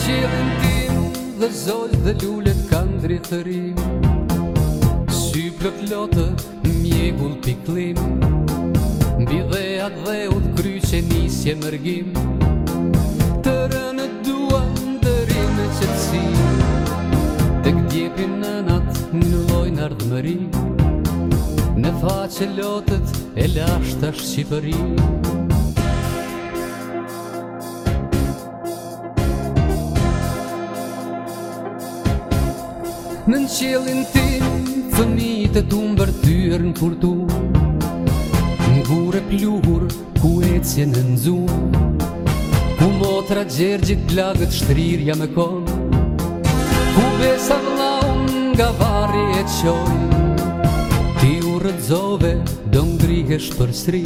qilin tim Dhe zollë dhe lullet kanë dritërim Sy plët lotë, mjegull piklim atë dhe u të kry që nisje mërgim Të rënë duan të rinë me qëtësi Të këtjepin në natë në lojnë ardëmëri Në faqë lotët e lashtë ashtë qipërim Në në qëllin tim, fëmite të më bërtyrë në kurtu Në gure pluhur, ku e në nëzun Ku motra gjergjit blagët shtrirja me kon Ku besa vla unë nga vari e qoj Ti u rëdzove, do në grihe sri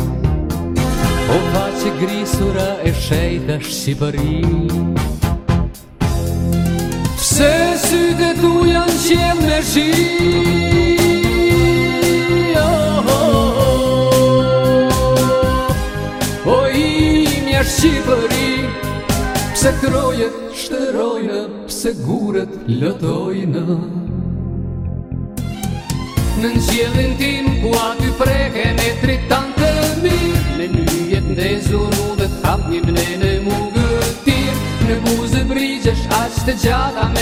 O fa që grisura e shejta shqipëri Pse Oh, oh, oh. O imi Shqipëri Pse kroje shterojnë Pse guret lëtojnë Në në tim Ku aty preke me tritan të mirë Me njët në zuru dhe të hap një mnene mu t'irë Në buzë brigjesh aq të gjata me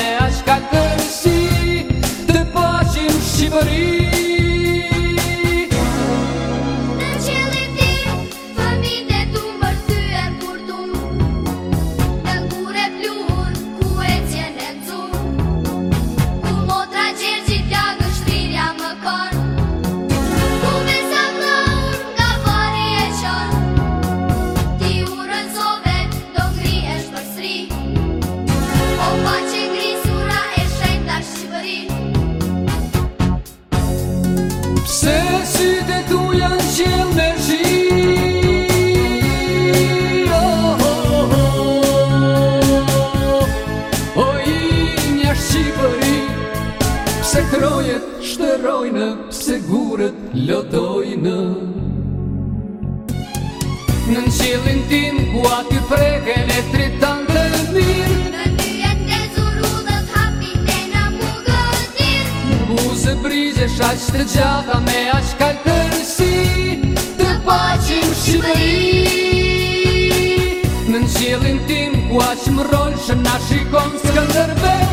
Paris. Se krojet shterojnë, pse gurët lodojnë Në në qilin tim, ku aty freken e tritan të mirë Në njën e zuru dhe t'hapin e në mu gëtir Në buzë brizë, shaq të me aq të rësi Të pacim shqipëri Në qilin tim, ku aq më rolë, shë në shikon së këndërbel